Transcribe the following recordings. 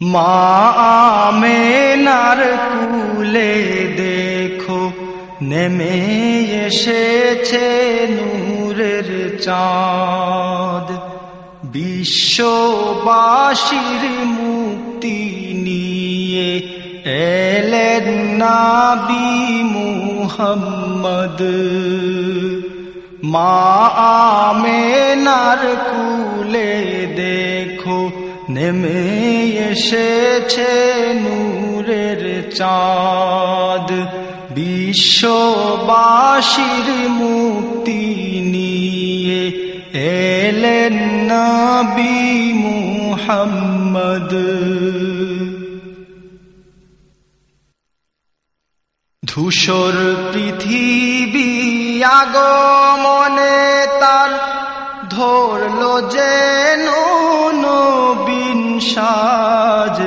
মা আমেনার কুলে দেখো, নেমে এসেছে নূরের চাঁদ। বিশ্ববাসীর মুক্তি নিয়ে এলেন নাবি মুহাম্মদ। মা আমেনার কুলে দেখো নেমে এসেছে নূরের চাঁদ। বিশ্ববাসীর মুক্তি নিয়ে এলেন নবী মুহাম্মদ। ধূসর পৃথিবী আগমনে তার ধরল যেন নবীন সাজ।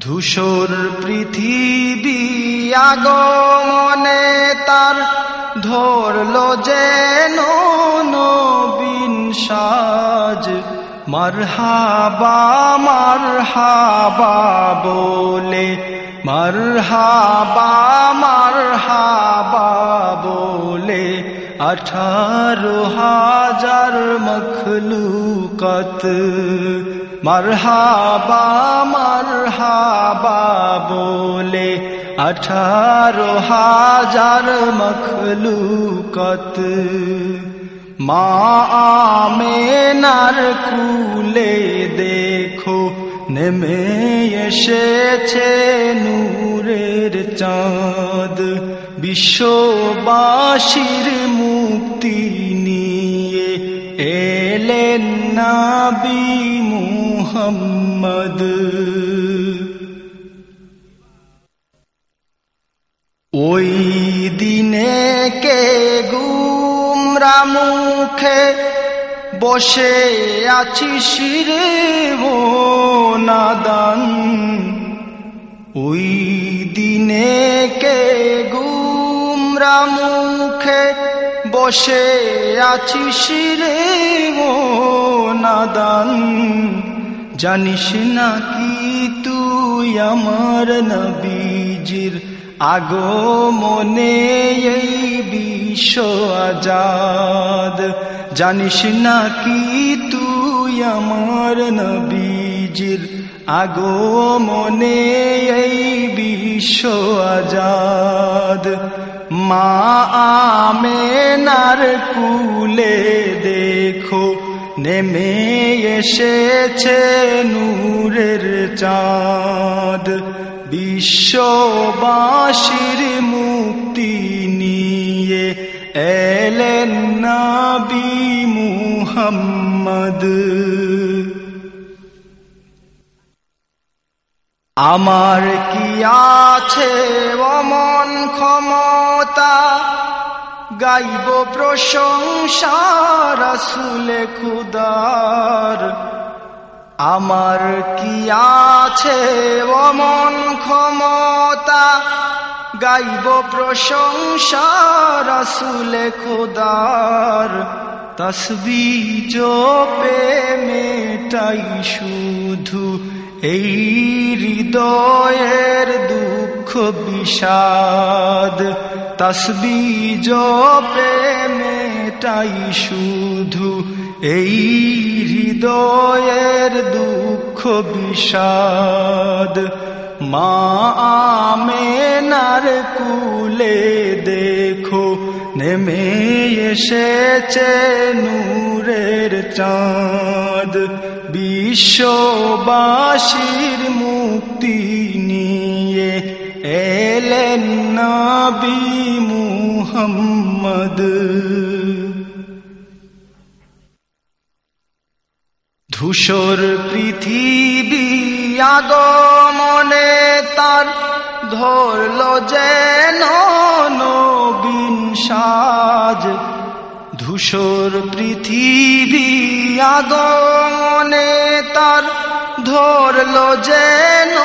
ধূসর পৃথিবী আগমনে তার ধরল যেন নবীন সাজ। মারহাবা মারহাবা বলে, মারহাবা মারহাবা বলে, আঠারো হাজার মখলুকত। মারহাবা মারহাবা বলে আঠারো হাজার মখলুকত। মা আমেনার কুলে দেখো, নেমে এসেছে নূরের চাঁদ। বিশ্ববাসীর মুক্তি এলেন নাবি মুহাম্মদ। ওই দিনে কে গুমরা মুখে বসে আছি শিরে নাদান ওই দিনে কে গুমরা মুখে বসে আছি শিরে নাদান জানিস না কি তুই আমার নবীজির আগো মনে এই বিশ্ব আজাদ? জানিস না কি তুই আমার নবীজির আগো মনে এই বিশ্ব আজাদ? মা আমেনার কুলে দেখো, নেমে এসেছে নূরের চাঁদ। বিশ্ববাসীর মুক্তি নিয়ে এলেন নাবি মুহাম্মদ। আমার কি আছে অমন ক্ষমতা, গাইব প্রশংসা, রসুলে খুদার। আমার কি আছে অমন ক্ষমতা, গাইব প্রশংসা, রসুলে খুদার। তসবি জোপে মেটাই শুধু এই হৃদয়ের দুঃখ। বিষাদ তসবি জোপে মেটাই শুধু এই হৃদয়ের দুঃখ বিষাদ। মা আমেনার কুলে দেখো, নেমে এসেছে নূরের চাঁদ। বিশ্ববাসীর মুক্তি এলেন নবী মুহাম্মদ। ধূসর পৃথিবী আগমনে তার ধরল যেন নবীন সাজ। ধূসর পৃথিবী আগমনে তার ধরল যেন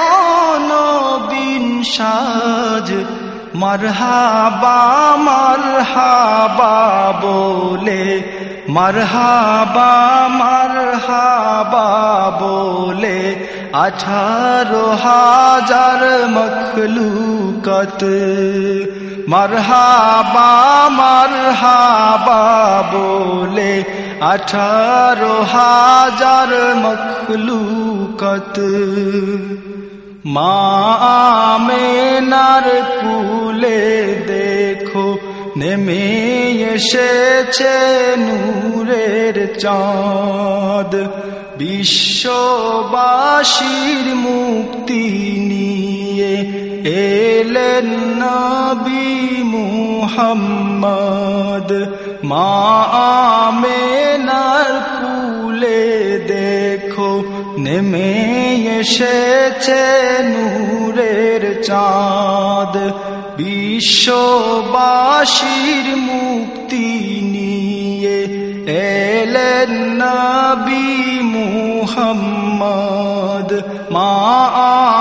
সাজ, মারহাবা মারহাবা বলে, মারহাবা মারহাবা বলে, আঠারো হাজার মখলুকত। মারহাবা মারহাবা বলে, আঠারো হাজার মখলুকত। মা আমেনার কুলে দেখো, নেমে এসেছে নূরের চাঁদ। বিশ্ববাসীর মুক্তি নিয়ে এলেন নবী মুহাম্মদ। মা আমেনার কুলে দেখো, নেমে এসেছে নূরের চাঁদ। বিশ্ববাসীর মুক্তি নিয়ে এলেন নবী মুহাম্মদ। মা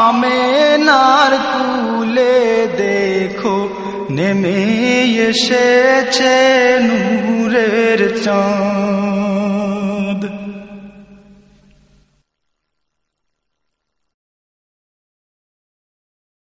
আমেনার কুলে দেখো, নেমে এসেছে নূরের চাঁদ।